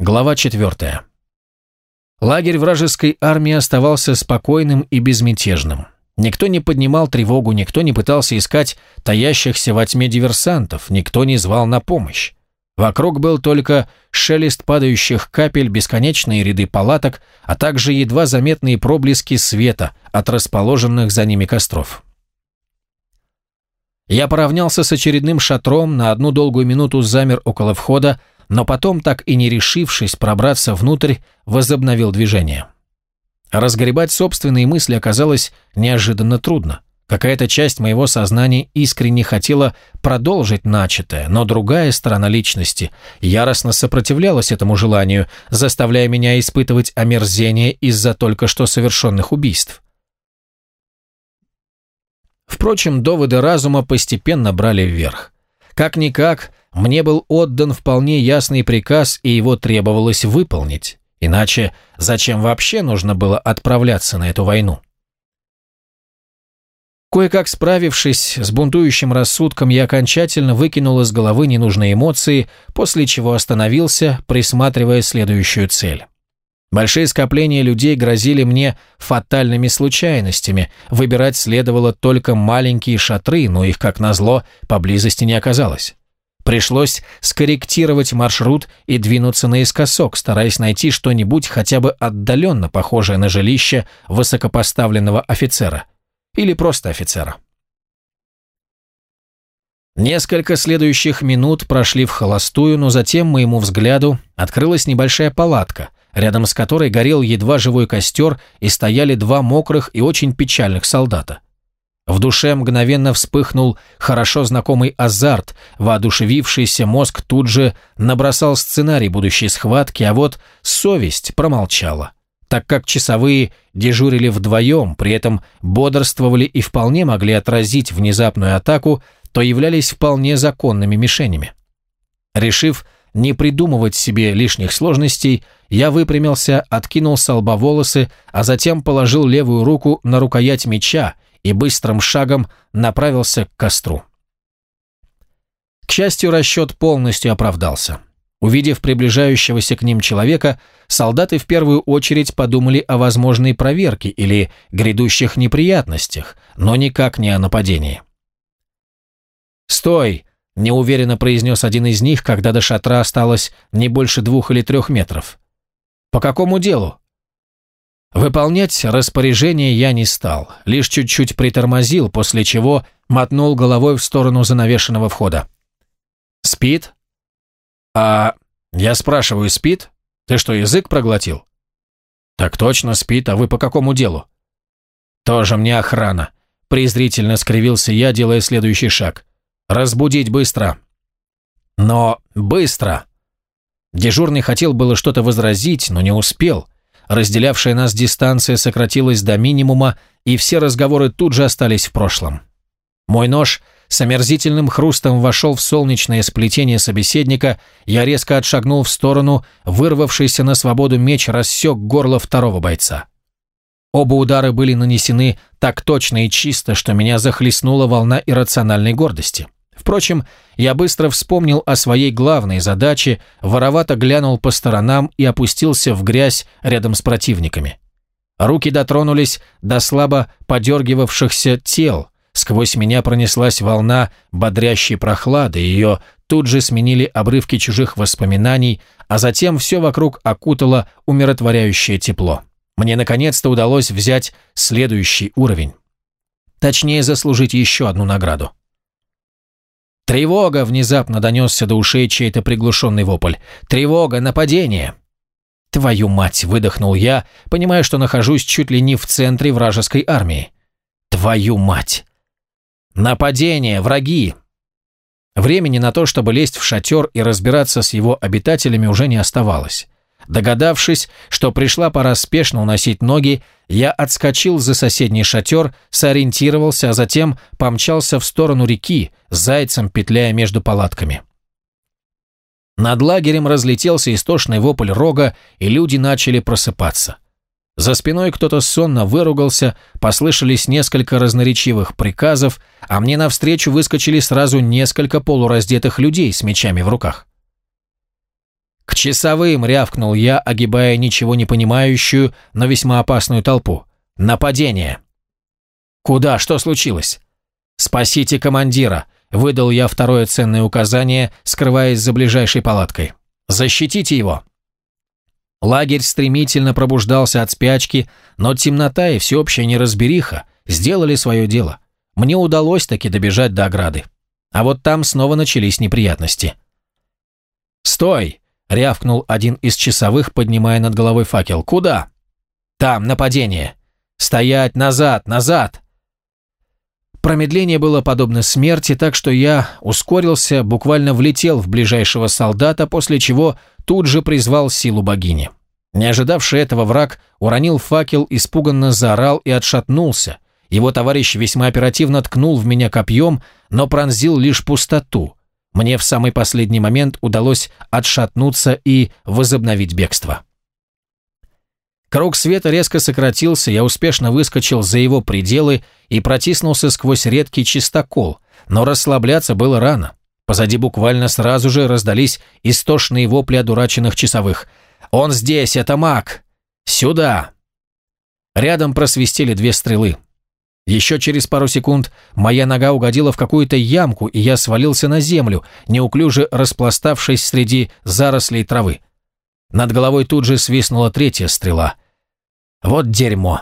Глава 4. Лагерь вражеской армии оставался спокойным и безмятежным. Никто не поднимал тревогу, никто не пытался искать таящихся во тьме диверсантов, никто не звал на помощь. Вокруг был только шелест падающих капель, бесконечные ряды палаток, а также едва заметные проблески света от расположенных за ними костров. Я поравнялся с очередным шатром, на одну долгую минуту замер около входа, но потом, так и не решившись пробраться внутрь, возобновил движение. Разгребать собственные мысли оказалось неожиданно трудно. Какая-то часть моего сознания искренне хотела продолжить начатое, но другая сторона личности яростно сопротивлялась этому желанию, заставляя меня испытывать омерзение из-за только что совершенных убийств. Впрочем, доводы разума постепенно брали вверх. Как-никак, мне был отдан вполне ясный приказ, и его требовалось выполнить. Иначе зачем вообще нужно было отправляться на эту войну? Кое-как справившись с бунтующим рассудком, я окончательно выкинул из головы ненужные эмоции, после чего остановился, присматривая следующую цель. Большие скопления людей грозили мне фатальными случайностями, выбирать следовало только маленькие шатры, но их, как назло, поблизости не оказалось. Пришлось скорректировать маршрут и двинуться наискосок, стараясь найти что-нибудь хотя бы отдаленно похожее на жилище высокопоставленного офицера. Или просто офицера. Несколько следующих минут прошли в холостую, но затем моему взгляду открылась небольшая палатка, рядом с которой горел едва живой костер и стояли два мокрых и очень печальных солдата. В душе мгновенно вспыхнул хорошо знакомый азарт, воодушевившийся мозг тут же набросал сценарий будущей схватки, а вот совесть промолчала, так как часовые дежурили вдвоем, при этом бодрствовали и вполне могли отразить внезапную атаку, то являлись вполне законными мишенями. Решив не придумывать себе лишних сложностей, я выпрямился, откинул с лба волосы, а затем положил левую руку на рукоять меча, и быстрым шагом направился к костру. К счастью, расчет полностью оправдался. Увидев приближающегося к ним человека, солдаты в первую очередь подумали о возможной проверке или грядущих неприятностях, но никак не о нападении. «Стой!» – неуверенно произнес один из них, когда до шатра осталось не больше двух или трех метров. «По какому делу?» Выполнять распоряжение я не стал, лишь чуть-чуть притормозил, после чего мотнул головой в сторону занавешенного входа. «Спит?» «А...» «Я спрашиваю, спит? Ты что, язык проглотил?» «Так точно спит, а вы по какому делу?» «Тоже мне охрана», – презрительно скривился я, делая следующий шаг. «Разбудить быстро». «Но быстро!» Дежурный хотел было что-то возразить, но не успел – Разделявшая нас дистанция сократилась до минимума, и все разговоры тут же остались в прошлом. Мой нож с омерзительным хрустом вошел в солнечное сплетение собеседника, я резко отшагнул в сторону, вырвавшийся на свободу меч рассек горло второго бойца. Оба удара были нанесены так точно и чисто, что меня захлестнула волна иррациональной гордости. Впрочем, я быстро вспомнил о своей главной задаче, воровато глянул по сторонам и опустился в грязь рядом с противниками. Руки дотронулись до слабо подергивавшихся тел, сквозь меня пронеслась волна бодрящей прохлады, ее тут же сменили обрывки чужих воспоминаний, а затем все вокруг окутало умиротворяющее тепло. Мне наконец-то удалось взять следующий уровень. Точнее, заслужить еще одну награду. «Тревога!» – внезапно донесся до ушей чей-то приглушенный вопль. «Тревога! Нападение!» «Твою мать!» – выдохнул я, понимая, что нахожусь чуть ли не в центре вражеской армии. «Твою мать!» «Нападение! Враги!» Времени на то, чтобы лезть в шатер и разбираться с его обитателями, уже не оставалось. Догадавшись, что пришла пора спешно уносить ноги, я отскочил за соседний шатер, сориентировался, а затем помчался в сторону реки, зайцем петляя между палатками. Над лагерем разлетелся истошный вопль рога, и люди начали просыпаться. За спиной кто-то сонно выругался, послышались несколько разноречивых приказов, а мне навстречу выскочили сразу несколько полураздетых людей с мечами в руках. Часовым!» — рявкнул я, огибая ничего не понимающую, но весьма опасную толпу. «Нападение!» «Куда? Что случилось?» «Спасите командира!» — выдал я второе ценное указание, скрываясь за ближайшей палаткой. «Защитите его!» Лагерь стремительно пробуждался от спячки, но темнота и всеобщая неразбериха сделали свое дело. Мне удалось таки добежать до ограды. А вот там снова начались неприятности. «Стой!» — рявкнул один из часовых, поднимая над головой факел. «Куда?» «Там, нападение!» «Стоять! Назад! Назад!» Промедление было подобно смерти, так что я ускорился, буквально влетел в ближайшего солдата, после чего тут же призвал силу богини. Не ожидавший этого враг уронил факел, испуганно заорал и отшатнулся. Его товарищ весьма оперативно ткнул в меня копьем, но пронзил лишь пустоту. Мне в самый последний момент удалось отшатнуться и возобновить бегство. Круг света резко сократился, я успешно выскочил за его пределы и протиснулся сквозь редкий чистокол, но расслабляться было рано. Позади буквально сразу же раздались истошные вопли одураченных часовых. «Он здесь, это маг! Сюда!» Рядом просвистели две стрелы. Еще через пару секунд моя нога угодила в какую-то ямку, и я свалился на землю, неуклюже распластавшись среди зарослей травы. Над головой тут же свистнула третья стрела. Вот дерьмо.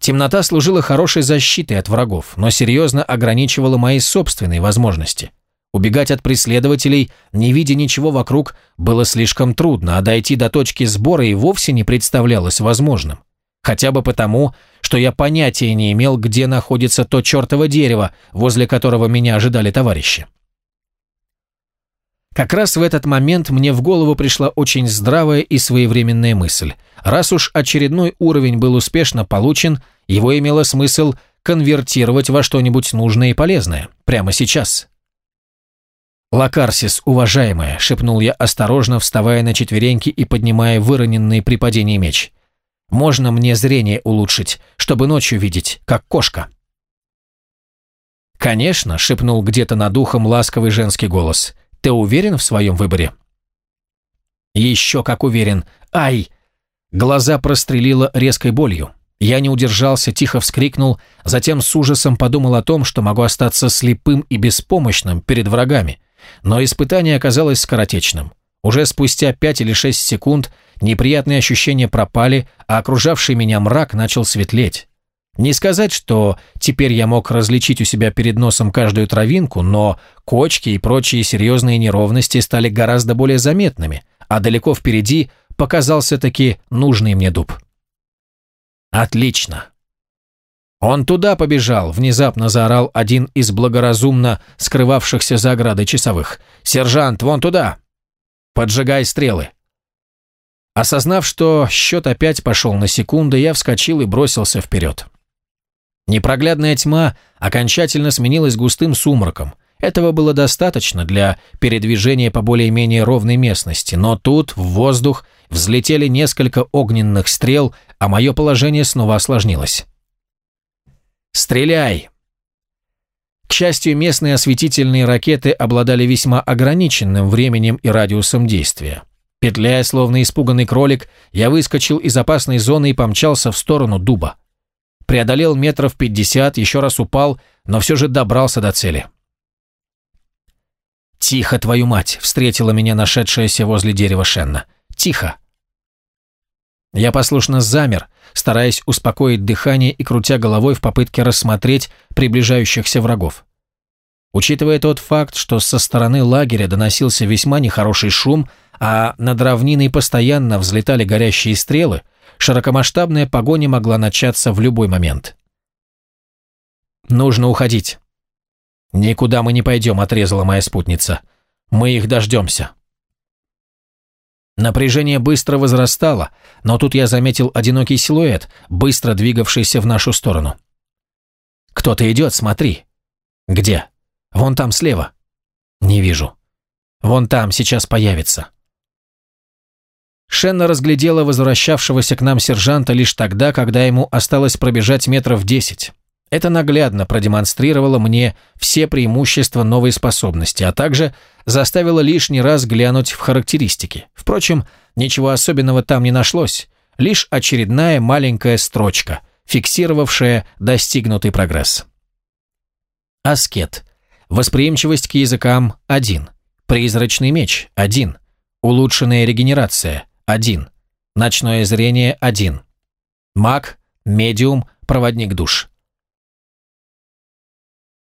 Темнота служила хорошей защитой от врагов, но серьезно ограничивала мои собственные возможности. Убегать от преследователей, не видя ничего вокруг, было слишком трудно, а дойти до точки сбора и вовсе не представлялось возможным. Хотя бы потому, что я понятия не имел, где находится то чертово дерево, возле которого меня ожидали товарищи. Как раз в этот момент мне в голову пришла очень здравая и своевременная мысль. Раз уж очередной уровень был успешно получен, его имело смысл конвертировать во что-нибудь нужное и полезное. Прямо сейчас. «Лакарсис, уважаемая», — шепнул я осторожно, вставая на четвереньки и поднимая выроненный при падении меч. «Можно мне зрение улучшить, чтобы ночью видеть, как кошка?» «Конечно», — шепнул где-то над ухом ласковый женский голос. Ты уверен в своем выборе?» «Еще как уверен. Ай!» Глаза прострелило резкой болью. Я не удержался, тихо вскрикнул, затем с ужасом подумал о том, что могу остаться слепым и беспомощным перед врагами. Но испытание оказалось скоротечным. Уже спустя пять или шесть секунд неприятные ощущения пропали, а окружавший меня мрак начал светлеть. Не сказать, что теперь я мог различить у себя перед носом каждую травинку, но кочки и прочие серьезные неровности стали гораздо более заметными, а далеко впереди показался таки нужный мне дуб. Отлично. Он туда побежал, внезапно заорал один из благоразумно скрывавшихся за оградой часовых. «Сержант, вон туда! Поджигай стрелы!» Осознав, что счет опять пошел на секунды, я вскочил и бросился вперед. Непроглядная тьма окончательно сменилась густым сумраком. Этого было достаточно для передвижения по более-менее ровной местности, но тут, в воздух, взлетели несколько огненных стрел, а мое положение снова осложнилось. «Стреляй!» К счастью, местные осветительные ракеты обладали весьма ограниченным временем и радиусом действия. Петляя, словно испуганный кролик, я выскочил из опасной зоны и помчался в сторону дуба преодолел метров пятьдесят, еще раз упал, но все же добрался до цели. «Тихо, твою мать!» — встретила меня нашедшаяся возле дерева Шенна. «Тихо!» Я послушно замер, стараясь успокоить дыхание и крутя головой в попытке рассмотреть приближающихся врагов. Учитывая тот факт, что со стороны лагеря доносился весьма нехороший шум, а над равниной постоянно взлетали горящие стрелы, широкомасштабная погоня могла начаться в любой момент. «Нужно уходить». «Никуда мы не пойдем», — отрезала моя спутница. «Мы их дождемся». Напряжение быстро возрастало, но тут я заметил одинокий силуэт, быстро двигавшийся в нашу сторону. «Кто-то идет, смотри». «Где?» «Вон там слева». «Не вижу». «Вон там сейчас появится». Шенна разглядела возвращавшегося к нам сержанта лишь тогда, когда ему осталось пробежать метров десять. Это наглядно продемонстрировало мне все преимущества новой способности, а также заставило лишний раз глянуть в характеристики. Впрочем, ничего особенного там не нашлось, лишь очередная маленькая строчка, фиксировавшая достигнутый прогресс. Аскет. Восприимчивость к языкам – 1. Призрачный меч – 1. Улучшенная регенерация – 1. Ночное зрение – 1. Маг, медиум, проводник душ.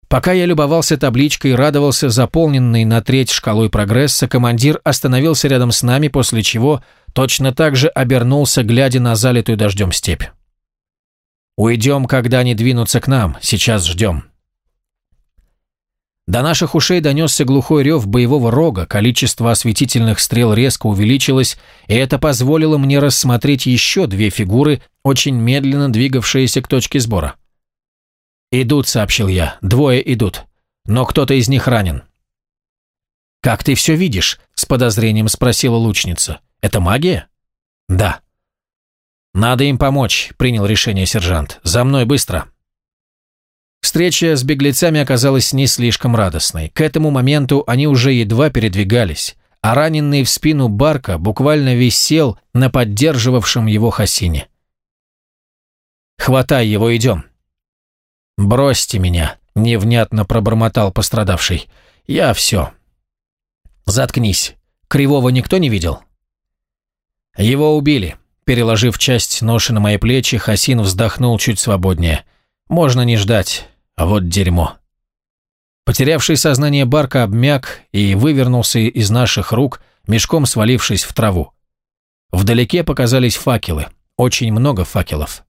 Пока я любовался табличкой и радовался заполненной на треть шкалой прогресса, командир остановился рядом с нами, после чего точно так же обернулся, глядя на залитую дождем степь. «Уйдем, когда они двинутся к нам, сейчас ждем». До наших ушей донесся глухой рев боевого рога, количество осветительных стрел резко увеличилось, и это позволило мне рассмотреть еще две фигуры, очень медленно двигавшиеся к точке сбора. «Идут», — сообщил я, — «двое идут, но кто-то из них ранен». «Как ты все видишь?» — с подозрением спросила лучница. «Это магия?» «Да». «Надо им помочь», — принял решение сержант. «За мной быстро». Встреча с беглецами оказалась не слишком радостной. К этому моменту они уже едва передвигались, а раненый в спину Барка буквально висел на поддерживавшем его Хасине. «Хватай его, идем!» «Бросьте меня!» — невнятно пробормотал пострадавший. «Я все». «Заткнись. Кривого никто не видел?» «Его убили». Переложив часть ноши на мои плечи, Хасин вздохнул чуть свободнее. «Можно не ждать. А вот дерьмо. Потерявший сознание Барка обмяк и вывернулся из наших рук, мешком свалившись в траву. Вдалеке показались факелы. Очень много факелов.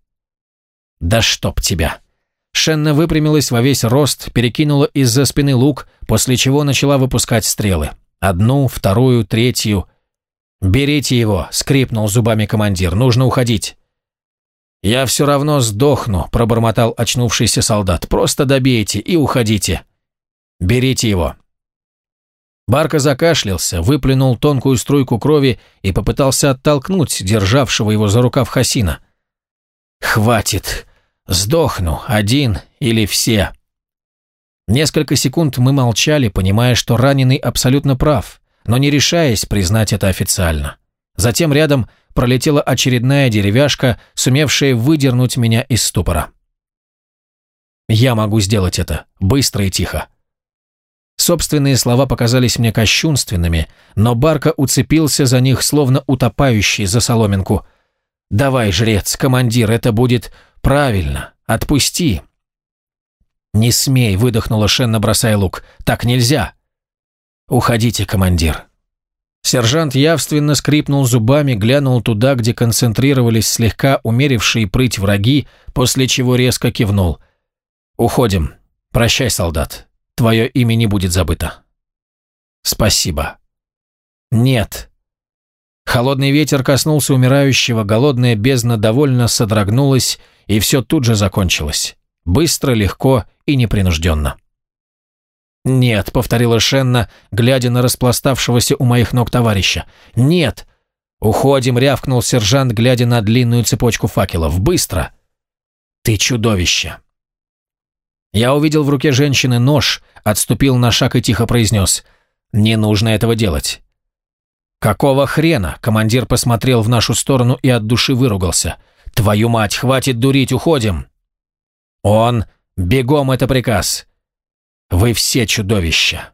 «Да чтоб тебя!» Шенна выпрямилась во весь рост, перекинула из-за спины лук, после чего начала выпускать стрелы. Одну, вторую, третью. «Берите его!» — скрипнул зубами командир. «Нужно уходить!» «Я все равно сдохну», – пробормотал очнувшийся солдат. «Просто добейте и уходите. Берите его». Барка закашлялся, выплюнул тонкую струйку крови и попытался оттолкнуть державшего его за рукав Хасина. «Хватит! Сдохну, один или все!» Несколько секунд мы молчали, понимая, что раненый абсолютно прав, но не решаясь признать это официально. Затем рядом пролетела очередная деревяшка, сумевшая выдернуть меня из ступора. Я могу сделать это, быстро и тихо. Собственные слова показались мне кощунственными, но Барка уцепился за них, словно утопающий за соломинку. «Давай, жрец, командир, это будет правильно. Отпусти!» «Не смей!» — выдохнула Шенна, бросая лук. «Так нельзя!» «Уходите, командир!» Сержант явственно скрипнул зубами, глянул туда, где концентрировались слегка умерившие прыть враги, после чего резко кивнул. «Уходим. Прощай, солдат. Твое имя не будет забыто». «Спасибо». «Нет». Холодный ветер коснулся умирающего, голодная бездна довольно содрогнулась, и все тут же закончилось. Быстро, легко и непринужденно. «Нет», — повторила Шенна, глядя на распластавшегося у моих ног товарища. «Нет!» «Уходим», — рявкнул сержант, глядя на длинную цепочку факелов. «Быстро!» «Ты чудовище!» Я увидел в руке женщины нож, отступил на шаг и тихо произнес. «Не нужно этого делать». «Какого хрена?» — командир посмотрел в нашу сторону и от души выругался. «Твою мать, хватит дурить, уходим!» «Он! Бегом, это приказ! Вы все чудовища!»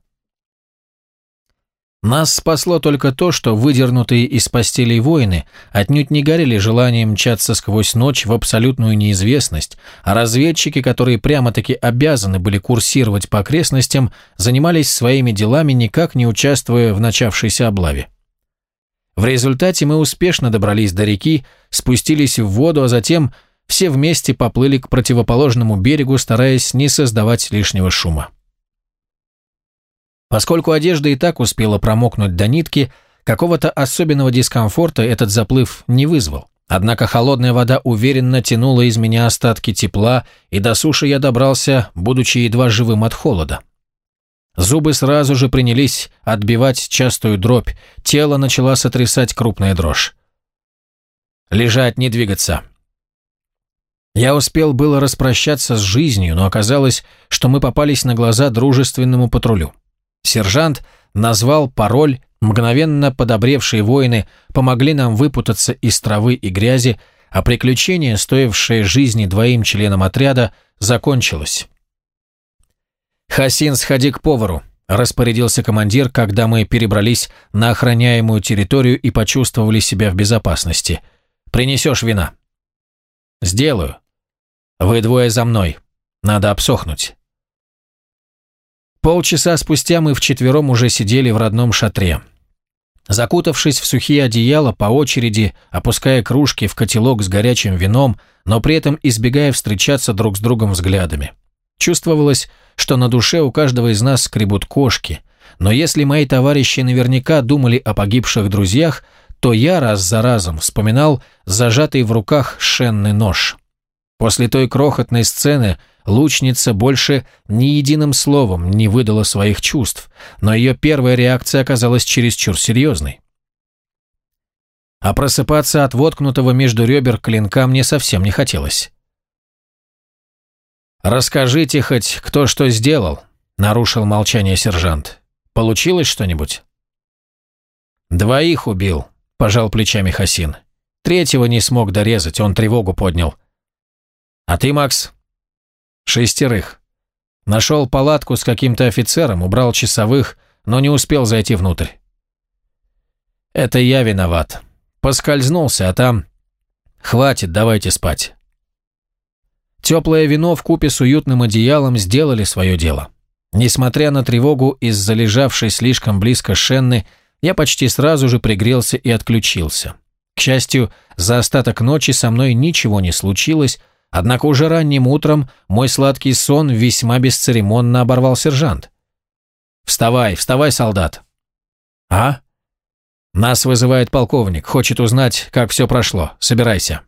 Нас спасло только то, что выдернутые из постелей воины отнюдь не горели желанием мчаться сквозь ночь в абсолютную неизвестность, а разведчики, которые прямо-таки обязаны были курсировать по окрестностям, занимались своими делами, никак не участвуя в начавшейся облаве. В результате мы успешно добрались до реки, спустились в воду, а затем все вместе поплыли к противоположному берегу, стараясь не создавать лишнего шума. Поскольку одежда и так успела промокнуть до нитки, какого-то особенного дискомфорта этот заплыв не вызвал. Однако холодная вода уверенно тянула из меня остатки тепла, и до суши я добрался, будучи едва живым от холода. Зубы сразу же принялись отбивать частую дробь, тело начала сотрясать крупная дрожь. «Лежать, не двигаться!» Я успел было распрощаться с жизнью, но оказалось, что мы попались на глаза дружественному патрулю. Сержант назвал пароль, мгновенно подобревшие воины помогли нам выпутаться из травы и грязи, а приключение, стоившее жизни двоим членам отряда, закончилось. «Хасин, сходи к повару», – распорядился командир, когда мы перебрались на охраняемую территорию и почувствовали себя в безопасности. «Принесешь вина?» «Сделаю. Вы двое за мной. Надо обсохнуть». Полчаса спустя мы вчетвером уже сидели в родном шатре. Закутавшись в сухие одеяла, по очереди, опуская кружки в котелок с горячим вином, но при этом избегая встречаться друг с другом взглядами. Чувствовалось, что на душе у каждого из нас скребут кошки, но если мои товарищи наверняка думали о погибших друзьях, то я раз за разом вспоминал зажатый в руках шенный нож. После той крохотной сцены лучница больше ни единым словом не выдала своих чувств, но ее первая реакция оказалась чересчур серьезной. А просыпаться от воткнутого между ребер клинка мне совсем не хотелось. «Расскажите хоть, кто что сделал», — нарушил молчание сержант. «Получилось что-нибудь?» «Двоих убил», — пожал плечами Хасин. «Третьего не смог дорезать, он тревогу поднял. А ты, Макс? Шестерых. Нашел палатку с каким-то офицером, убрал часовых, но не успел зайти внутрь. Это я виноват. Поскользнулся, а там... Хватит, давайте спать. Теплое вино в купе с уютным одеялом сделали свое дело. Несмотря на тревогу из-за лежавшей слишком близко Шенны, я почти сразу же пригрелся и отключился. К счастью, за остаток ночи со мной ничего не случилось, Однако уже ранним утром мой сладкий сон весьма бесцеремонно оборвал сержант. «Вставай, вставай, солдат!» «А?» «Нас вызывает полковник, хочет узнать, как все прошло. Собирайся».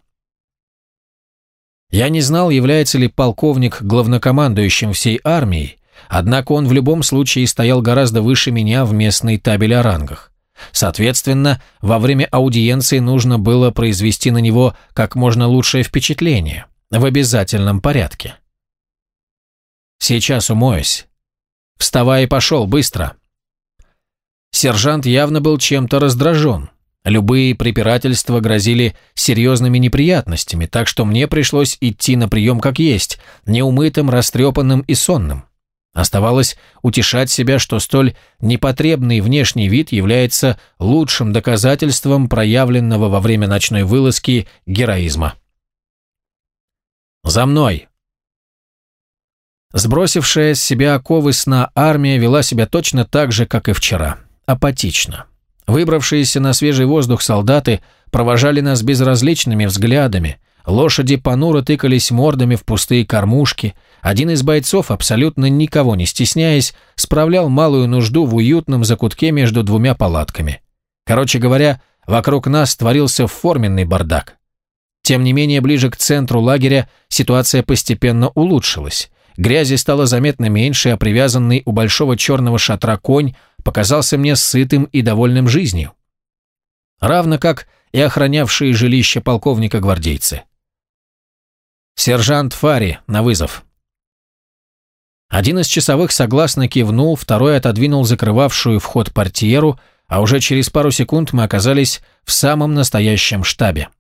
Я не знал, является ли полковник главнокомандующим всей армией, однако он в любом случае стоял гораздо выше меня в местной табели о рангах. Соответственно, во время аудиенции нужно было произвести на него как можно лучшее впечатление в обязательном порядке. Сейчас умоюсь. Вставай и пошел, быстро. Сержант явно был чем-то раздражен. Любые препирательства грозили серьезными неприятностями, так что мне пришлось идти на прием как есть, неумытым, растрепанным и сонным. Оставалось утешать себя, что столь непотребный внешний вид является лучшим доказательством проявленного во время ночной вылазки героизма. «За мной!» Сбросившая с себя оковы сна армия вела себя точно так же, как и вчера. Апатично. Выбравшиеся на свежий воздух солдаты провожали нас безразличными взглядами, лошади понуро тыкались мордами в пустые кормушки, один из бойцов, абсолютно никого не стесняясь, справлял малую нужду в уютном закутке между двумя палатками. Короче говоря, вокруг нас творился форменный бардак. Тем не менее, ближе к центру лагеря ситуация постепенно улучшилась. Грязи стало заметно меньше, а привязанный у большого черного шатра конь показался мне сытым и довольным жизнью. Равно как и охранявшие жилище полковника гвардейцы. «Сержант Фари, на вызов». Один из часовых согласно кивнул, второй отодвинул закрывавшую вход портьеру, а уже через пару секунд мы оказались в самом настоящем штабе.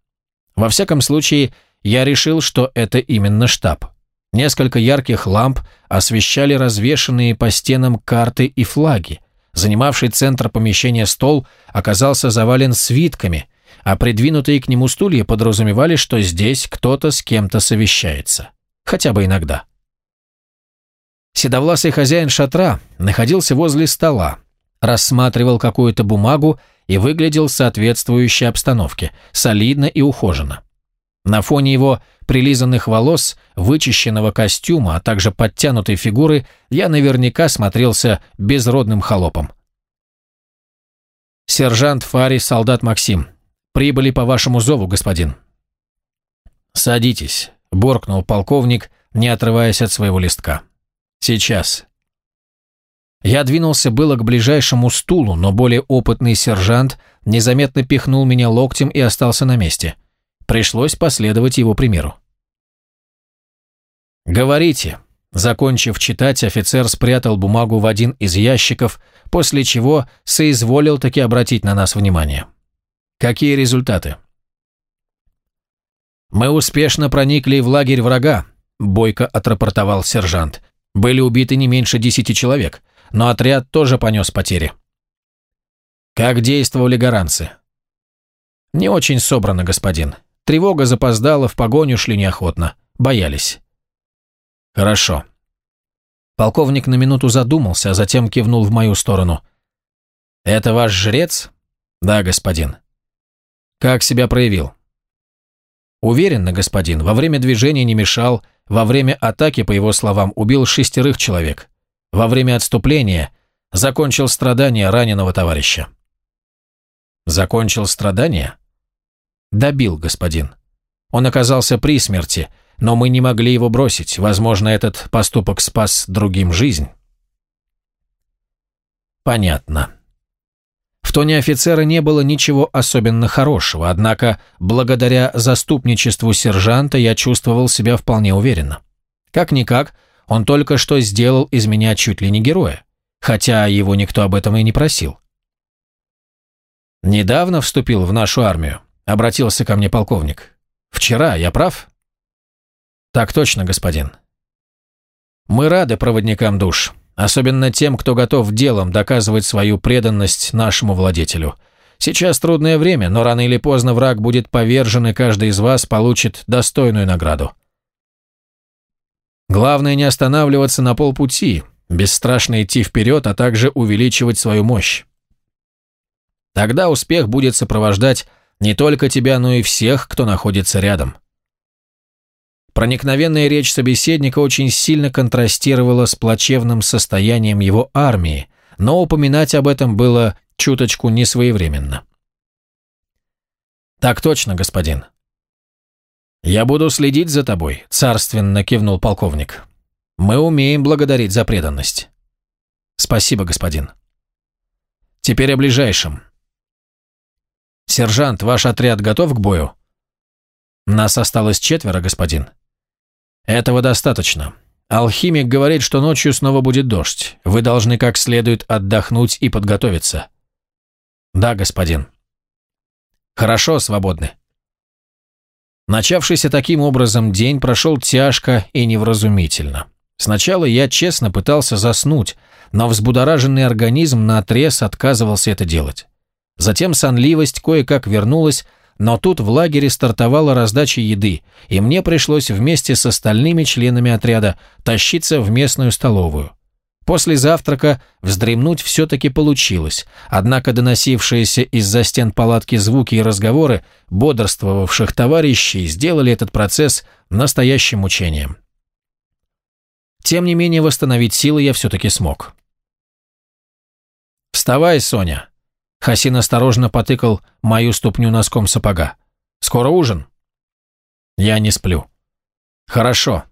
Во всяком случае, я решил, что это именно штаб. Несколько ярких ламп освещали развешанные по стенам карты и флаги. Занимавший центр помещения стол оказался завален свитками, а придвинутые к нему стулья подразумевали, что здесь кто-то с кем-то совещается. Хотя бы иногда. Седовласый хозяин шатра находился возле стола, рассматривал какую-то бумагу и выглядел соответствующей обстановке, солидно и ухоженно. На фоне его прилизанных волос, вычищенного костюма, а также подтянутой фигуры, я наверняка смотрелся безродным холопом. «Сержант Фари, солдат Максим, прибыли по вашему зову, господин». «Садитесь», – буркнул полковник, не отрываясь от своего листка. «Сейчас». Я двинулся было к ближайшему стулу, но более опытный сержант незаметно пихнул меня локтем и остался на месте. Пришлось последовать его примеру. «Говорите». Закончив читать, офицер спрятал бумагу в один из ящиков, после чего соизволил таки обратить на нас внимание. «Какие результаты?» «Мы успешно проникли в лагерь врага», – бойко отрапортовал сержант. «Были убиты не меньше десяти человек, но отряд тоже понес потери». «Как действовали гаранцы?» «Не очень собрано, господин. Тревога запоздала, в погоню шли неохотно. Боялись». «Хорошо». Полковник на минуту задумался, а затем кивнул в мою сторону. «Это ваш жрец?» «Да, господин». «Как себя проявил?» «Уверенно, господин. Во время движения не мешал. Во время атаки, по его словам, убил шестерых человек. Во время отступления закончил страдания раненого товарища». «Закончил страдания?» «Добил, господин. Он оказался при смерти, но мы не могли его бросить. Возможно, этот поступок спас другим жизнь». «Понятно». В тоне офицера не было ничего особенно хорошего, однако благодаря заступничеству сержанта я чувствовал себя вполне уверенно. Как-никак, он только что сделал из меня чуть ли не героя, хотя его никто об этом и не просил. «Недавно вступил в нашу армию», — обратился ко мне полковник. «Вчера, я прав?» «Так точно, господин». «Мы рады проводникам душ, особенно тем, кто готов делом доказывать свою преданность нашему владетелю. Сейчас трудное время, но рано или поздно враг будет повержен, и каждый из вас получит достойную награду. Главное не останавливаться на полпути, бесстрашно идти вперед, а также увеличивать свою мощь. Тогда успех будет сопровождать не только тебя, но и всех, кто находится рядом. Проникновенная речь собеседника очень сильно контрастировала с плачевным состоянием его армии, но упоминать об этом было чуточку несвоевременно. «Так точно, господин». «Я буду следить за тобой», – царственно кивнул полковник. «Мы умеем благодарить за преданность». «Спасибо, господин». «Теперь о ближайшем. «Сержант, ваш отряд готов к бою?» «Нас осталось четверо, господин». «Этого достаточно. Алхимик говорит, что ночью снова будет дождь. Вы должны как следует отдохнуть и подготовиться». «Да, господин». «Хорошо, свободны». Начавшийся таким образом день прошел тяжко и невразумительно. Сначала я честно пытался заснуть, но взбудораженный организм наотрез отказывался это делать. Затем сонливость кое-как вернулась, но тут в лагере стартовала раздача еды, и мне пришлось вместе с остальными членами отряда тащиться в местную столовую. После завтрака вздремнуть все-таки получилось, однако доносившиеся из-за стен палатки звуки и разговоры бодрствовавших товарищей сделали этот процесс настоящим мучением. Тем не менее, восстановить силы я все-таки смог. «Вставай, Соня!» Хасин осторожно потыкал мою ступню носком сапога. «Скоро ужин?» «Я не сплю». «Хорошо».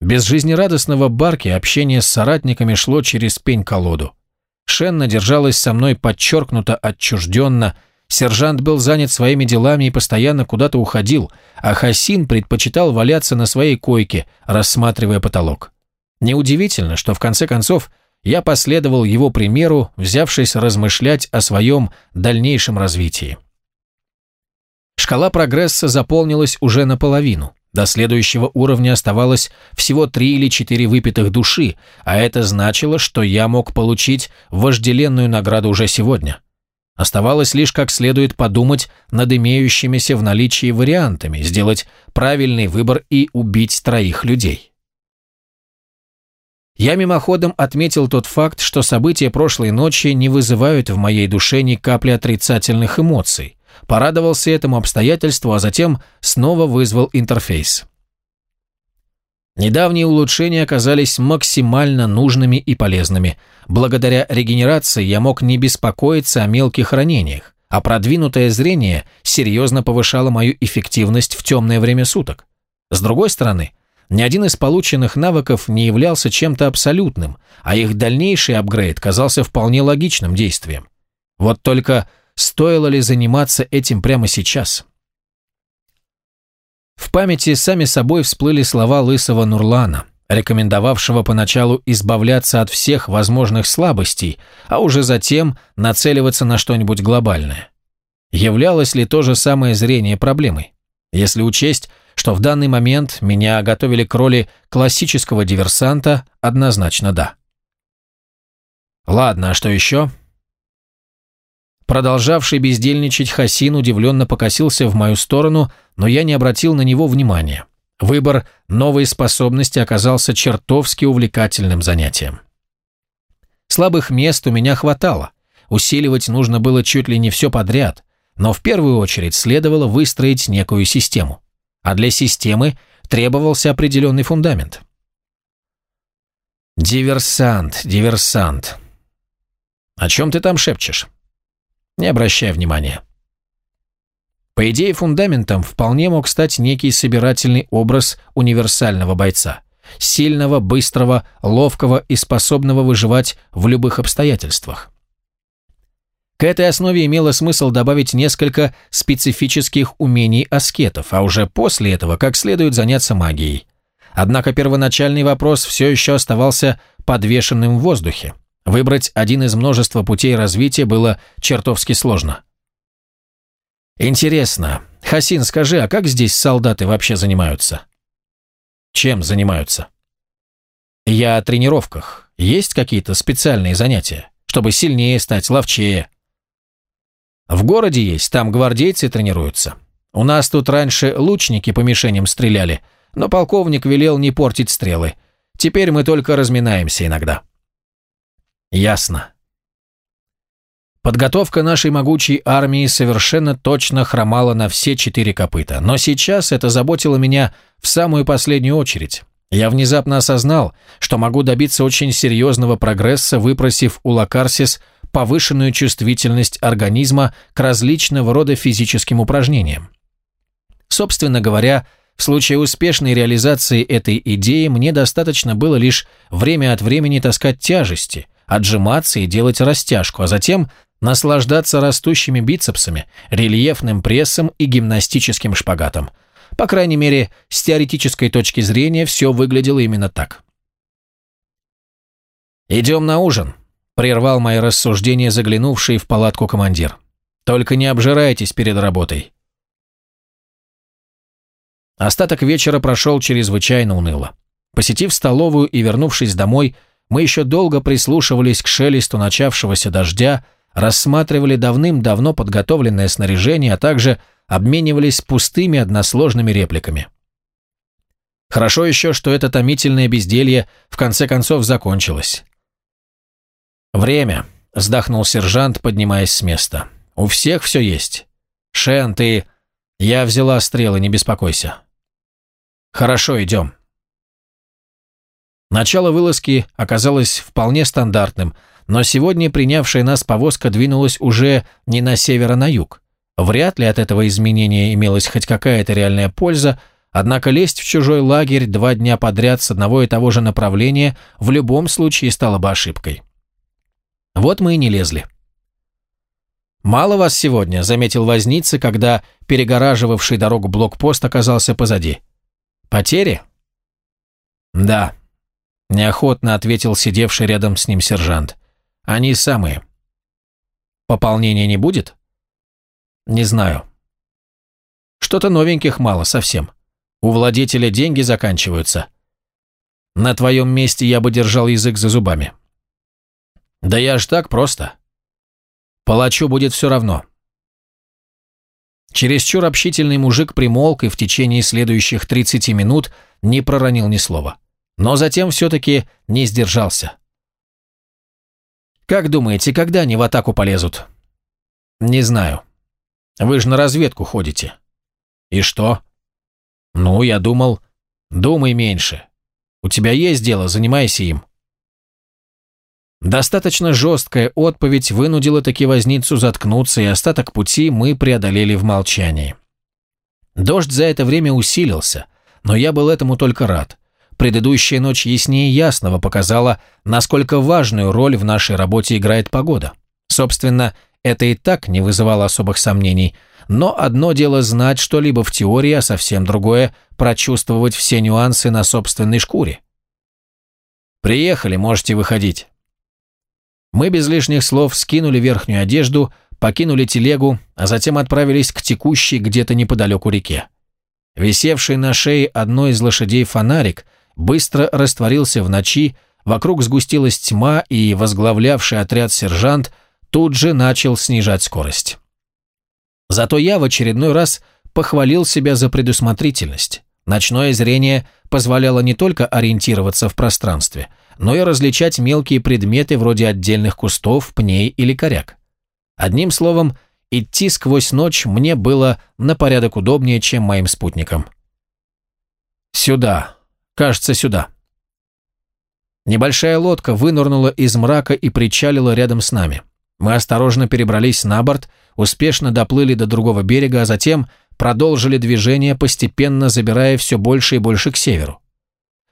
Без жизнерадостного барки общение с соратниками шло через пень-колоду. Шенна держалась со мной подчеркнуто отчужденно, сержант был занят своими делами и постоянно куда-то уходил, а Хасин предпочитал валяться на своей койке, рассматривая потолок. Неудивительно, что в конце концов я последовал его примеру, взявшись размышлять о своем дальнейшем развитии. Шкала прогресса заполнилась уже наполовину. До следующего уровня оставалось всего три или четыре выпитых души, а это значило, что я мог получить вожделенную награду уже сегодня. Оставалось лишь как следует подумать над имеющимися в наличии вариантами, сделать правильный выбор и убить троих людей. Я мимоходом отметил тот факт, что события прошлой ночи не вызывают в моей душе ни капли отрицательных эмоций. Порадовался этому обстоятельству, а затем снова вызвал интерфейс. Недавние улучшения оказались максимально нужными и полезными. Благодаря регенерации я мог не беспокоиться о мелких ранениях, а продвинутое зрение серьезно повышало мою эффективность в темное время суток. С другой стороны, ни один из полученных навыков не являлся чем-то абсолютным, а их дальнейший апгрейд казался вполне логичным действием. Вот только стоило ли заниматься этим прямо сейчас? В памяти сами собой всплыли слова лысого Нурлана, рекомендовавшего поначалу избавляться от всех возможных слабостей, а уже затем нацеливаться на что-нибудь глобальное. Являлось ли то же самое зрение проблемой? Если учесть, что в данный момент меня готовили к роли классического диверсанта, однозначно да. Ладно, а что еще? Продолжавший бездельничать Хасин удивленно покосился в мою сторону, но я не обратил на него внимания. Выбор новой способности оказался чертовски увлекательным занятием. Слабых мест у меня хватало. Усиливать нужно было чуть ли не все подряд, но в первую очередь следовало выстроить некую систему. А для системы требовался определенный фундамент. «Диверсант, диверсант. О чем ты там шепчешь?» Не обращай внимания. По идее, фундаментом вполне мог стать некий собирательный образ универсального бойца. Сильного, быстрого, ловкого и способного выживать в любых обстоятельствах. К этой основе имело смысл добавить несколько специфических умений аскетов, а уже после этого как следует заняться магией. Однако первоначальный вопрос все еще оставался подвешенным в воздухе. Выбрать один из множества путей развития было чертовски сложно. Интересно, Хасин, скажи, а как здесь солдаты вообще занимаются? Чем занимаются? Я о тренировках. Есть какие-то специальные занятия, чтобы сильнее стать, ловчее? В городе есть, там гвардейцы тренируются. У нас тут раньше лучники по мишеням стреляли, но полковник велел не портить стрелы. Теперь мы только разминаемся иногда. Ясно. Подготовка нашей могучей армии совершенно точно хромала на все четыре копыта, но сейчас это заботило меня в самую последнюю очередь. Я внезапно осознал, что могу добиться очень серьезного прогресса, выпросив у Лакарсис повышенную чувствительность организма к различного рода физическим упражнениям. Собственно говоря, в случае успешной реализации этой идеи мне достаточно было лишь время от времени таскать тяжести – отжиматься и делать растяжку, а затем наслаждаться растущими бицепсами, рельефным прессом и гимнастическим шпагатом. По крайней мере, с теоретической точки зрения все выглядело именно так. «Идем на ужин», – прервал мои рассуждения заглянувший в палатку командир. «Только не обжирайтесь перед работой». Остаток вечера прошел чрезвычайно уныло. Посетив столовую и вернувшись домой, мы еще долго прислушивались к шелесту начавшегося дождя, рассматривали давным-давно подготовленное снаряжение, а также обменивались пустыми односложными репликами. Хорошо еще, что это томительное безделье в конце концов закончилось. «Время», — вздохнул сержант, поднимаясь с места. «У всех все есть. Шен, ты...» «Я взяла стрелы, не беспокойся». «Хорошо, идем». Начало вылазки оказалось вполне стандартным, но сегодня принявшая нас повозка двинулась уже не на север, а на юг. Вряд ли от этого изменения имелась хоть какая-то реальная польза, однако лезть в чужой лагерь два дня подряд с одного и того же направления в любом случае стало бы ошибкой. Вот мы и не лезли. «Мало вас сегодня», — заметил возница, когда перегораживавший дорогу блокпост оказался позади. «Потери?» «Да», Неохотно ответил сидевший рядом с ним сержант. Они самые. Пополнения не будет? Не знаю. Что-то новеньких мало совсем. У владетеля деньги заканчиваются. На твоем месте я бы держал язык за зубами. Да я ж так просто. Палачу будет все равно. Чересчур общительный мужик примолк и в течение следующих 30 минут не проронил ни слова но затем все-таки не сдержался. «Как думаете, когда они в атаку полезут?» «Не знаю. Вы же на разведку ходите». «И что?» «Ну, я думал...» «Думай меньше. У тебя есть дело, занимайся им». Достаточно жесткая отповедь вынудила таки возницу заткнуться, и остаток пути мы преодолели в молчании. Дождь за это время усилился, но я был этому только рад. Предыдущая ночь яснее ясного показала, насколько важную роль в нашей работе играет погода. Собственно, это и так не вызывало особых сомнений, Но одно дело знать что-либо в теории, а совсем другое – прочувствовать все нюансы на собственной шкуре. «Приехали, можете выходить». Мы без лишних слов скинули верхнюю одежду, покинули телегу, а затем отправились к текущей где-то неподалеку реке. Висевший на шее одной из лошадей фонарик быстро растворился в ночи, вокруг сгустилась тьма, и возглавлявший отряд сержант тут же начал снижать скорость. Зато я в очередной раз похвалил себя за предусмотрительность. Ночное зрение позволяло не только ориентироваться в пространстве, но и различать мелкие предметы вроде отдельных кустов, пней или коряк. Одним словом, идти сквозь ночь мне было на порядок удобнее, чем моим спутникам. «Сюда. Кажется, сюда». Небольшая лодка вынырнула из мрака и причалила рядом с нами. Мы осторожно перебрались на борт, успешно доплыли до другого берега, а затем продолжили движение, постепенно забирая все больше и больше к северу.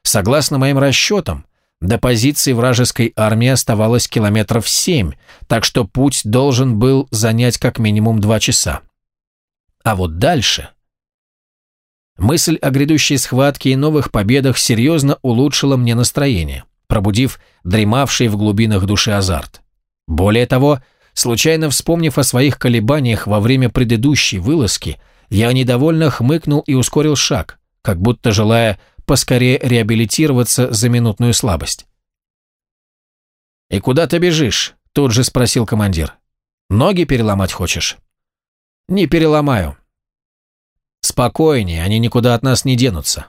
Согласно моим расчетам, до позиции вражеской армии оставалось километров семь, так что путь должен был занять как минимум два часа. А вот дальше... Мысль о грядущей схватке и новых победах серьезно улучшила мне настроение, пробудив дремавший в глубинах души азарт. Более того, случайно вспомнив о своих колебаниях во время предыдущей вылазки, я недовольно хмыкнул и ускорил шаг, как будто желая поскорее реабилитироваться за минутную слабость. «И куда ты бежишь?» – тут же спросил командир. «Ноги переломать хочешь?» «Не переломаю». «Спокойнее, они никуда от нас не денутся».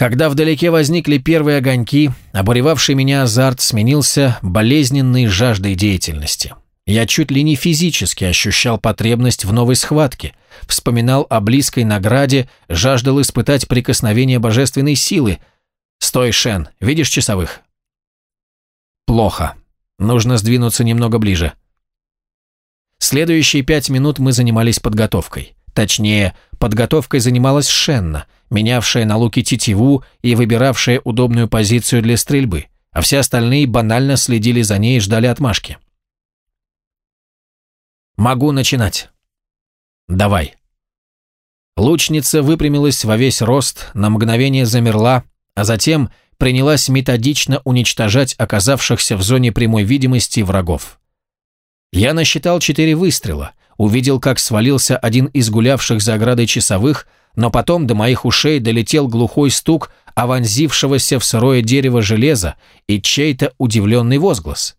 Когда вдалеке возникли первые огоньки, обуревавший меня азарт сменился болезненной жаждой деятельности. Я чуть ли не физически ощущал потребность в новой схватке, вспоминал о близкой награде, жаждал испытать прикосновение божественной силы. «Стой, Шен, видишь часовых?» «Плохо. Нужно сдвинуться немного ближе». Следующие пять минут мы занимались подготовкой. Точнее, подготовкой занималась Шенна, менявшая на луке тетиву и выбиравшая удобную позицию для стрельбы, а все остальные банально следили за ней и ждали отмашки. «Могу начинать». «Давай». Лучница выпрямилась во весь рост, на мгновение замерла, а затем принялась методично уничтожать оказавшихся в зоне прямой видимости врагов. Я насчитал четыре выстрела, увидел, как свалился один из гулявших за оградой часовых, но потом до моих ушей долетел глухой стук аванзившегося в сырое дерево железа и чей-то удивленный возглас.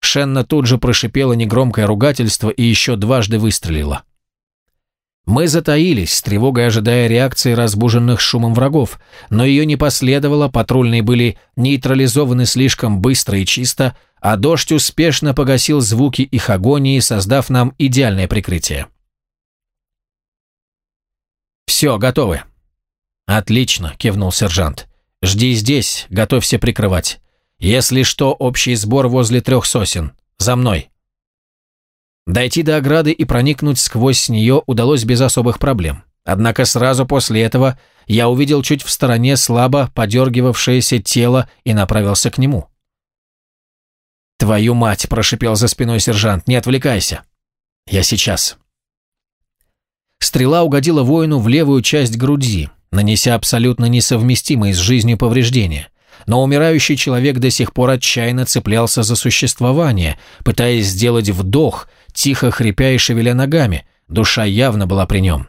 Шенна тут же прошипела негромкое ругательство и еще дважды выстрелила. Мы затаились, с тревогой ожидая реакции разбуженных шумом врагов, но ее не последовало, патрульные были нейтрализованы слишком быстро и чисто, а дождь успешно погасил звуки их агонии, создав нам идеальное прикрытие. «Все, готовы». «Отлично», — кивнул сержант. «Жди здесь, готовься прикрывать. Если что, общий сбор возле трех сосен. За мной». Дойти до ограды и проникнуть сквозь нее удалось без особых проблем. Однако сразу после этого я увидел чуть в стороне слабо подергивавшееся тело и направился к нему. «Твою мать!» – прошипел за спиной сержант. «Не отвлекайся!» «Я сейчас!» Стрела угодила воину в левую часть груди, нанеся абсолютно несовместимые с жизнью повреждения. Но умирающий человек до сих пор отчаянно цеплялся за существование, пытаясь сделать вдох, тихо хрипя и шевеля ногами. Душа явно была при нем.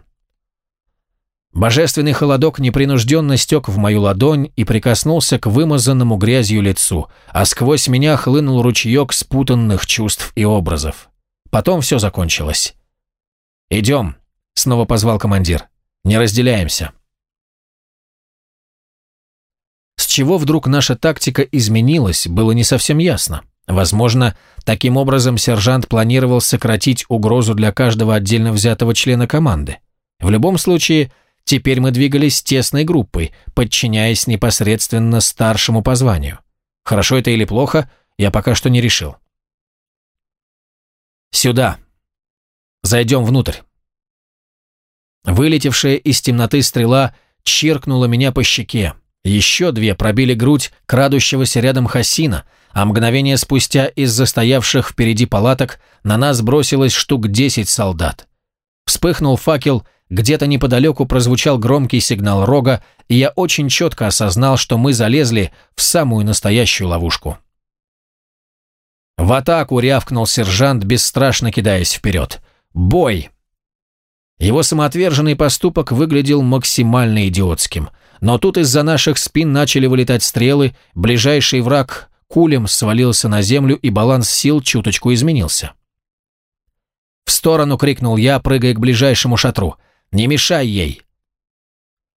Божественный холодок непринужденно стек в мою ладонь и прикоснулся к вымазанному грязью лицу, а сквозь меня хлынул ручеек спутанных чувств и образов. Потом все закончилось. «Идем», — снова позвал командир. «Не разделяемся». С чего вдруг наша тактика изменилась, было не совсем ясно. Возможно, таким образом сержант планировал сократить угрозу для каждого отдельно взятого члена команды. В любом случае, Теперь мы двигались тесной группой, подчиняясь непосредственно старшему по званию. Хорошо это или плохо, я пока что не решил. «Сюда. Зайдем внутрь». Вылетевшая из темноты стрела чиркнула меня по щеке. Еще две пробили грудь крадущегося рядом Хасина, а мгновение спустя из застоявших впереди палаток на нас бросилось штук десять солдат. Вспыхнул факел, где-то неподалеку прозвучал громкий сигнал рога, и я очень четко осознал, что мы залезли в самую настоящую ловушку. В атаку рявкнул сержант, бесстрашно кидаясь вперед. «Бой!» Его самоотверженный поступок выглядел максимально идиотским. Но тут из-за наших спин начали вылетать стрелы, ближайший враг кулем свалился на землю, и баланс сил чуточку изменился. «В сторону!» — крикнул я, прыгая к ближайшему шатру. «Не мешай ей!»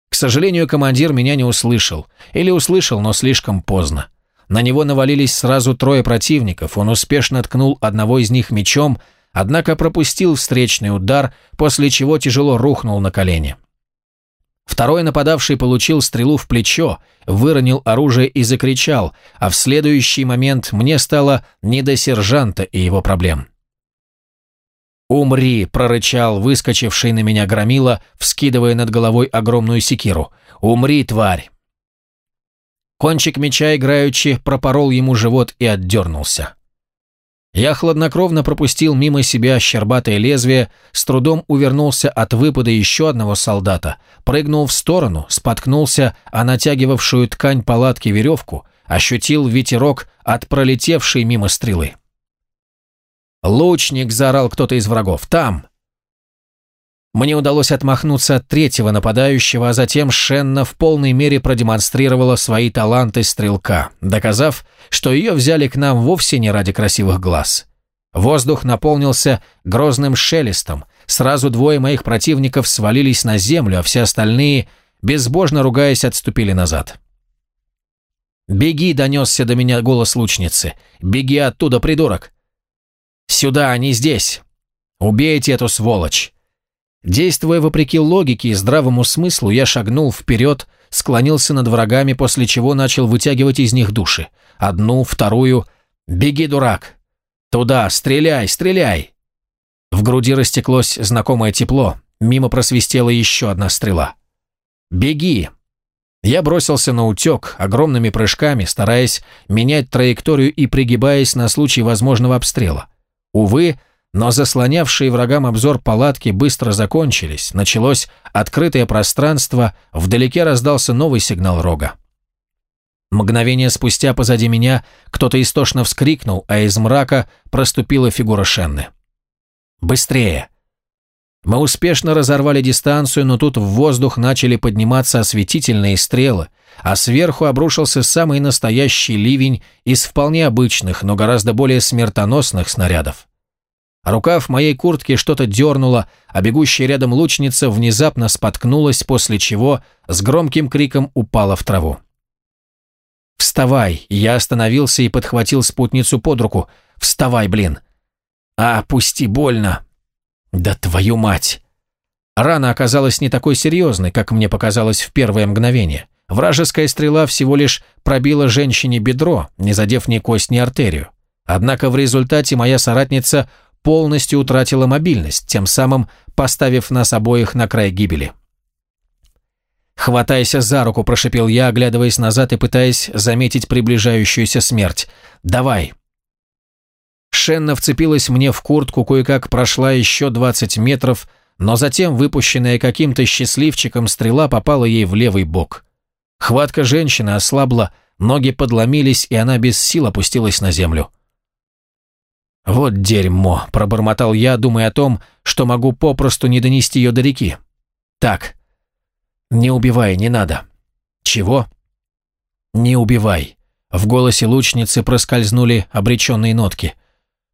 К сожалению, командир меня не услышал. Или услышал, но слишком поздно. На него навалились сразу трое противников, он успешно ткнул одного из них мечом, однако пропустил встречный удар, после чего тяжело рухнул на колени. Второй нападавший получил стрелу в плечо, выронил оружие и закричал, а в следующий момент мне стало не до сержанта и его проблем. «Умри!» – прорычал выскочивший на меня громила, вскидывая над головой огромную секиру. «Умри, тварь!» Кончик меча играючи пропорол ему живот и отдернулся. Я хладнокровно пропустил мимо себя щербатое лезвие, с трудом увернулся от выпада еще одного солдата, прыгнул в сторону, споткнулся о натягивавшую ткань палатки веревку, ощутил ветерок от пролетевшей мимо стрелы. «Лучник!» – заорал кто-то из врагов. «Там!» Мне удалось отмахнуться от третьего нападающего, а затем Шенна в полной мере продемонстрировала свои таланты стрелка, доказав, что ее взяли к нам вовсе не ради красивых глаз. Воздух наполнился грозным шелестом, сразу двое моих противников свалились на землю, а все остальные, безбожно ругаясь, отступили назад. «Беги!» – донесся до меня голос лучницы. «Беги оттуда, придурок!» «Сюда, они здесь! Убейте эту сволочь!» Действуя вопреки логике и здравому смыслу, я шагнул вперед, склонился над врагами, после чего начал вытягивать из них души. Одну, вторую. «Беги, дурак!» «Туда! Стреляй! Стреляй!» В груди растеклось знакомое тепло. Мимо просвистела еще одна стрела. «Беги!» Я бросился на утек, огромными прыжками, стараясь менять траекторию и пригибаясь на случай возможного обстрела. Увы, но заслонявшие врагам обзор палатки быстро закончились, началось открытое пространство, вдалеке раздался новый сигнал рога. Мгновение спустя позади меня кто-то истошно вскрикнул, а из мрака проступила фигура Шенны. «Быстрее!» Мы успешно разорвали дистанцию, но тут в воздух начали подниматься осветительные стрелы, а сверху обрушился самый настоящий ливень из вполне обычных, но гораздо более смертоносных снарядов. Рукав моей куртки что-то дернуло, а бегущая рядом лучница внезапно споткнулась, после чего с громким криком упала в траву. «Вставай!» Я остановился и подхватил спутницу под руку. «Вставай, блин!» «А, пусти, больно!» «Да твою мать!» Рана оказалась не такой серьезной, как мне показалось в первое мгновение. Вражеская стрела всего лишь пробила женщине бедро, не задев ни кость, ни артерию. Однако в результате моя соратница полностью утратила мобильность, тем самым поставив нас обоих на край гибели. «Хватайся за руку», – прошипел я, оглядываясь назад и пытаясь заметить приближающуюся смерть. «Давай». Шенна вцепилась мне в куртку, кое-как прошла еще 20 метров, но затем выпущенная каким-то счастливчиком стрела попала ей в левый бок. Хватка женщины ослабла, ноги подломились, и она без сил опустилась на землю. «Вот дерьмо», – пробормотал я, думая о том, что могу попросту не донести ее до реки. «Так, не убивай, не надо». «Чего?» «Не убивай». В голосе лучницы проскользнули обреченные нотки.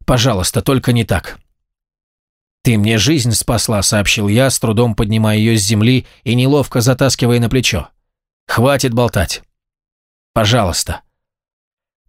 «Пожалуйста, только не так». «Ты мне жизнь спасла», — сообщил я, с трудом поднимая ее с земли и неловко затаскивая на плечо. «Хватит болтать». «Пожалуйста».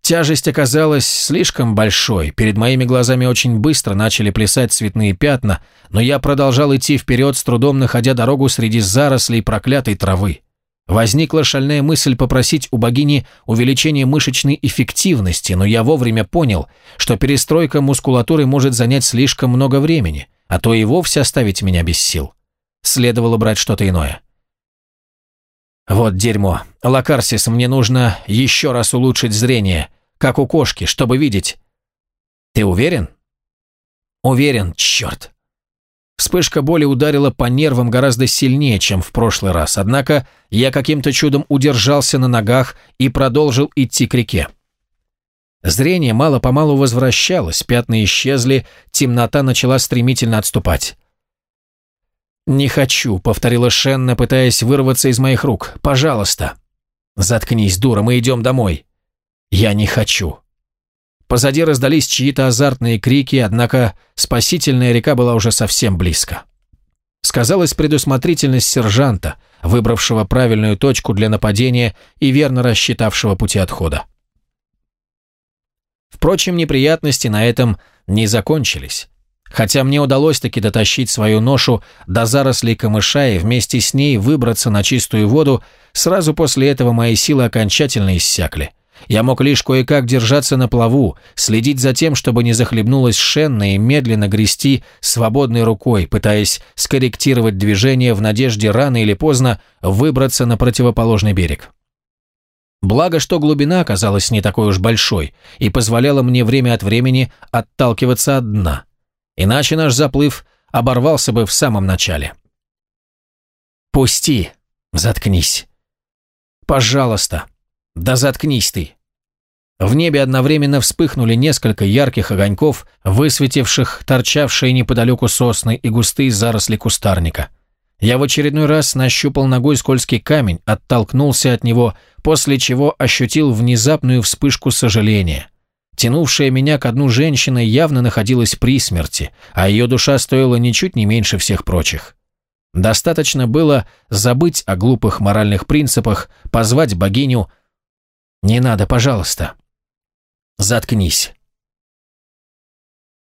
Тяжесть оказалась слишком большой, перед моими глазами очень быстро начали плясать цветные пятна, но я продолжал идти вперед, с трудом находя дорогу среди зарослей проклятой травы. Возникла шальная мысль попросить у богини увеличения мышечной эффективности, но я вовремя понял, что перестройка мускулатуры может занять слишком много времени, а то и вовсе оставить меня без сил. Следовало брать что-то иное. Вот дерьмо. Лакарсис, мне нужно еще раз улучшить зрение, как у кошки, чтобы видеть. Ты уверен? Уверен, черт. Вспышка боли ударила по нервам гораздо сильнее, чем в прошлый раз, однако я каким-то чудом удержался на ногах и продолжил идти к реке. Зрение мало-помалу возвращалось, пятна исчезли, темнота начала стремительно отступать. «Не хочу», — повторила Шенна, пытаясь вырваться из моих рук. «Пожалуйста». «Заткнись, дура, мы идем домой». «Я не хочу». Позади раздались чьи-то азартные крики, однако спасительная река была уже совсем близко. Сказалась предусмотрительность сержанта, выбравшего правильную точку для нападения и верно рассчитавшего пути отхода. Впрочем, неприятности на этом не закончились. Хотя мне удалось таки дотащить свою ношу до зарослей камыша и вместе с ней выбраться на чистую воду, сразу после этого мои силы окончательно иссякли. Я мог лишь кое-как держаться на плаву, следить за тем, чтобы не захлебнулась Шенна и медленно грести свободной рукой, пытаясь скорректировать движение в надежде рано или поздно выбраться на противоположный берег. Благо, что глубина оказалась не такой уж большой и позволяла мне время от времени отталкиваться от дна. Иначе наш заплыв оборвался бы в самом начале. «Пусти! Заткнись!» «Пожалуйста!» «Да заткнись ты!» В небе одновременно вспыхнули несколько ярких огоньков, высветивших торчавшие неподалеку сосны и густые заросли кустарника. Я в очередной раз нащупал ногой скользкий камень, оттолкнулся от него, после чего ощутил внезапную вспышку сожаления. Тянувшая меня к дну женщина явно находилась при смерти, а ее душа стоила ничуть не меньше всех прочих. Достаточно было забыть о глупых моральных принципах, позвать богиню, «Не надо, пожалуйста». «Заткнись».